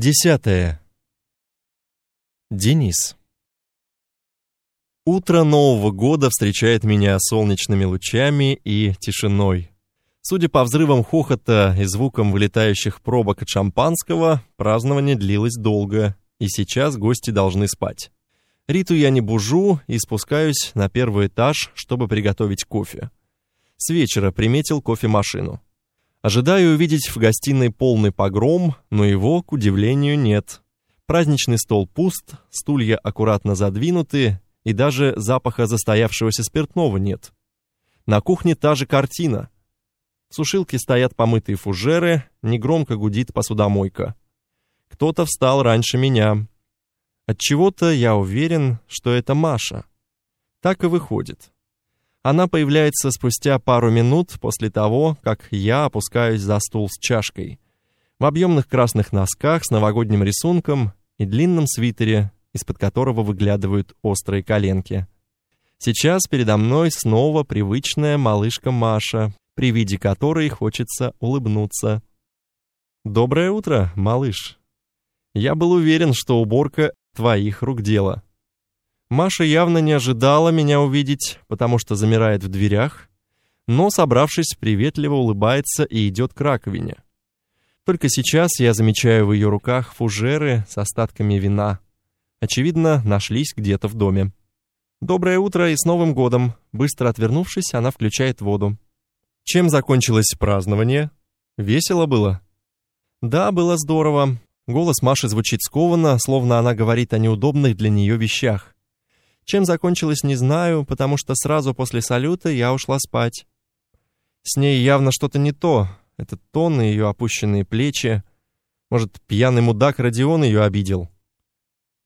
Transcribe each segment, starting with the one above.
Десятое. Денис. Утро Нового года встречает меня солнечными лучами и тишиной. Судя по взрывам хохота и звукам вылетающих пробок от шампанского, празднование длилось долго, и сейчас гости должны спать. Риту я не бужу и спускаюсь на первый этаж, чтобы приготовить кофе. С вечера приметил кофемашину. Ожидаю увидеть в гостиной полный погром, но его, к удивлению, нет. Праздничный стол пуст, стулья аккуратно задвинуты, и даже запаха застоявшегося спиртного нет. На кухне та же картина. В сушилке стоят помытые фужеры, негромко гудит посудомойка. Кто-то встал раньше меня. От чего-то я уверен, что это Маша. Так и выходит. Она появляется спустя пару минут после того, как я опускаюсь за стул с чашкой. В объемных красных носках с новогодним рисунком и длинном свитере, из-под которого выглядывают острые коленки. Сейчас передо мной снова привычная малышка Маша, при виде которой хочется улыбнуться. Доброе утро, малыш. Я был уверен, что уборка твоих рук дело. Маша явно не ожидала меня увидеть, потому что замирает в дверях, но, собравшись, приветливо улыбается и идет к раковине. Только сейчас я замечаю в ее руках фужеры с остатками вина. Очевидно, нашлись где-то в доме. Доброе утро и с Новым годом. Быстро отвернувшись, она включает воду. Чем закончилось празднование? Весело было? Да, было здорово. Голос Маши звучит скованно, словно она говорит о неудобных для нее вещах. Чем закончилось, не знаю, потому что сразу после салюта я ушла спать. С ней явно что-то не то. Этот тон и ее опущенные плечи. Может, пьяный мудак Родион ее обидел.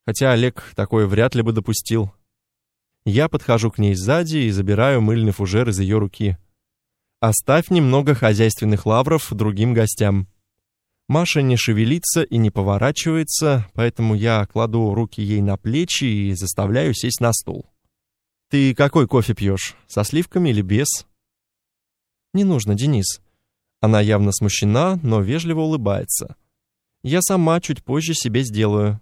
Хотя Олег такое вряд ли бы допустил. Я подхожу к ней сзади и забираю мыльный фужер из ее руки. Оставь немного хозяйственных лавров другим гостям. Маша не шевелится и не поворачивается, поэтому я кладу руки ей на плечи и заставляю сесть на стул. Ты какой кофе пьешь? Со сливками или без? Не нужно, Денис. Она явно смущена, но вежливо улыбается. Я сама чуть позже себе сделаю.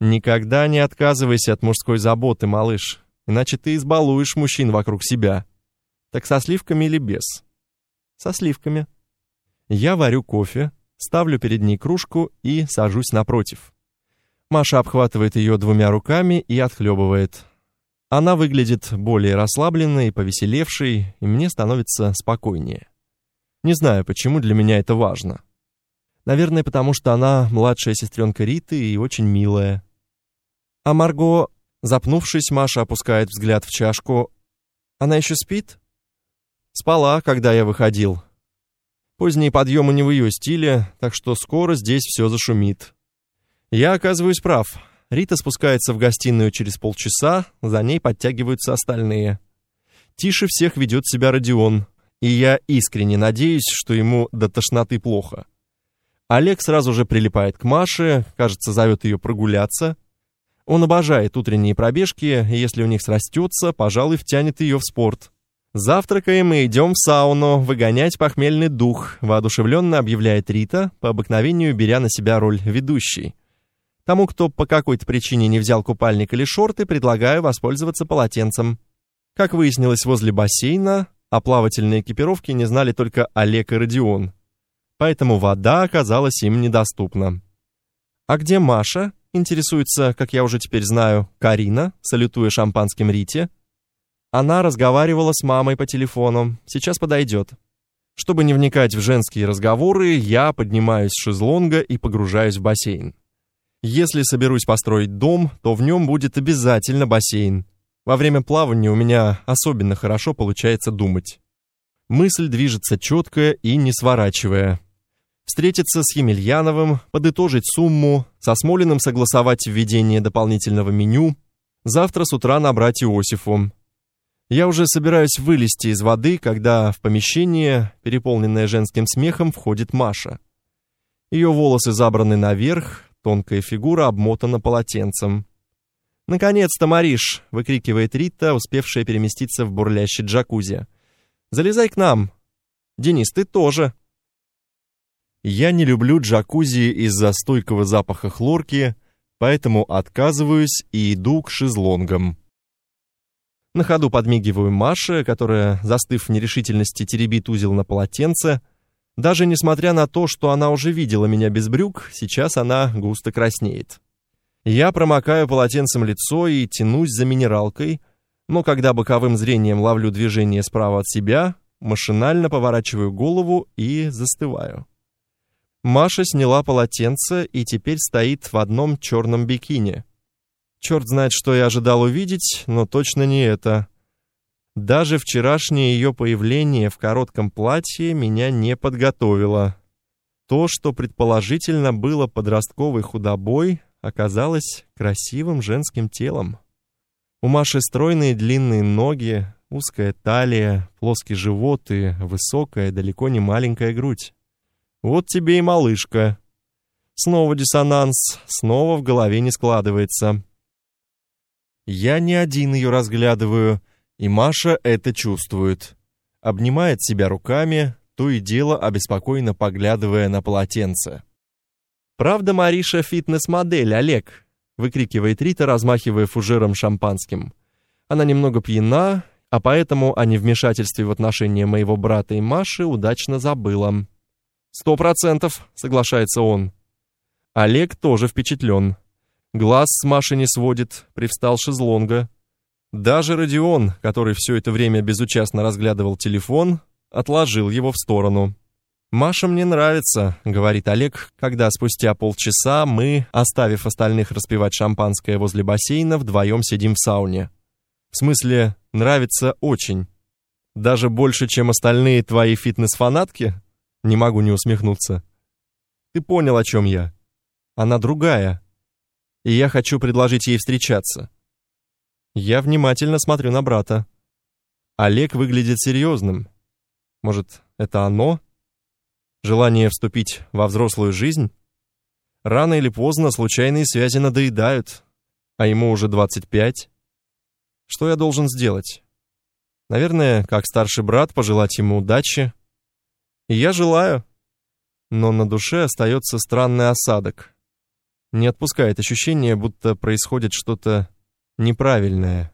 Никогда не отказывайся от мужской заботы, малыш, иначе ты избалуешь мужчин вокруг себя. Так со сливками или без? Со сливками. Я варю кофе, ставлю перед ней кружку и сажусь напротив. Маша обхватывает ее двумя руками и отхлебывает. Она выглядит более расслабленной повеселевшей, и мне становится спокойнее. Не знаю, почему для меня это важно. Наверное, потому что она младшая сестренка Риты и очень милая. А Марго, запнувшись, Маша опускает взгляд в чашку. Она еще спит? Спала, когда я выходил, Поздние подъемы не в ее стиле, так что скоро здесь все зашумит. Я оказываюсь прав. Рита спускается в гостиную через полчаса, за ней подтягиваются остальные. Тише всех ведет себя Родион, и я искренне надеюсь, что ему до тошноты плохо. Олег сразу же прилипает к Маше, кажется, зовет ее прогуляться. Он обожает утренние пробежки, и если у них срастется, пожалуй, втянет ее в спорт. Завтракаем и идем в сауну, выгонять похмельный дух, воодушевленно объявляет Рита, по обыкновению беря на себя роль ведущей. Тому, кто по какой-то причине не взял купальник или шорты, предлагаю воспользоваться полотенцем. Как выяснилось, возле бассейна о плавательной экипировке не знали только Олег и Родион. Поэтому вода оказалась им недоступна. А где Маша? Интересуется, как я уже теперь знаю, Карина, салютуя шампанским Рите. Она разговаривала с мамой по телефону. Сейчас подойдет. Чтобы не вникать в женские разговоры, я поднимаюсь с шезлонга и погружаюсь в бассейн. Если соберусь построить дом, то в нем будет обязательно бассейн. Во время плавания у меня особенно хорошо получается думать. Мысль движется четко и не сворачивая. Встретиться с Емельяновым, подытожить сумму, со Смолиным согласовать введение дополнительного меню, завтра с утра набрать Иосифу, я уже собираюсь вылезти из воды, когда в помещение, переполненное женским смехом, входит Маша. Ее волосы забраны наверх, тонкая фигура обмотана полотенцем. «Наконец-то, Мариш!» — выкрикивает Рита, успевшая переместиться в бурлящий джакузи. «Залезай к нам!» «Денис, ты тоже!» Я не люблю джакузи из-за стойкого запаха хлорки, поэтому отказываюсь и иду к шезлонгам. На ходу подмигиваю Маше, которая, застыв в нерешительности, теребит узел на полотенце. Даже несмотря на то, что она уже видела меня без брюк, сейчас она густо краснеет. Я промокаю полотенцем лицо и тянусь за минералкой, но когда боковым зрением ловлю движение справа от себя, машинально поворачиваю голову и застываю. Маша сняла полотенце и теперь стоит в одном черном бикини. Черт знает, что я ожидал увидеть, но точно не это. Даже вчерашнее ее появление в коротком платье меня не подготовило. То, что предположительно было подростковой худобой, оказалось красивым женским телом. У Маши стройные длинные ноги, узкая талия, плоский живот и высокая, далеко не маленькая грудь. Вот тебе и малышка. Снова диссонанс, снова в голове не складывается. Я не один ее разглядываю, и Маша это чувствует. Обнимает себя руками, то и дело обеспокоенно поглядывая на полотенце. «Правда, Мариша фитнес-модель, Олег?» выкрикивает Рита, размахивая фужером шампанским. Она немного пьяна, а поэтому о невмешательстве в отношения моего брата и Маши удачно забыла. «Сто процентов», — соглашается он. Олег тоже впечатлен. Глаз с Маши не сводит, привстал шезлонга. Даже Родион, который все это время безучастно разглядывал телефон, отложил его в сторону. «Маша мне нравится», — говорит Олег, когда спустя полчаса мы, оставив остальных распивать шампанское возле бассейна, вдвоем сидим в сауне. В смысле, нравится очень. Даже больше, чем остальные твои фитнес-фанатки? Не могу не усмехнуться. Ты понял, о чем я. Она другая. И я хочу предложить ей встречаться. Я внимательно смотрю на брата. Олег выглядит серьезным. Может, это оно? Желание вступить во взрослую жизнь? Рано или поздно случайные связи надоедают, а ему уже 25. Что я должен сделать? Наверное, как старший брат, пожелать ему удачи, и я желаю. Но на душе остается странный осадок. Не отпускает ощущение, будто происходит что-то неправильное.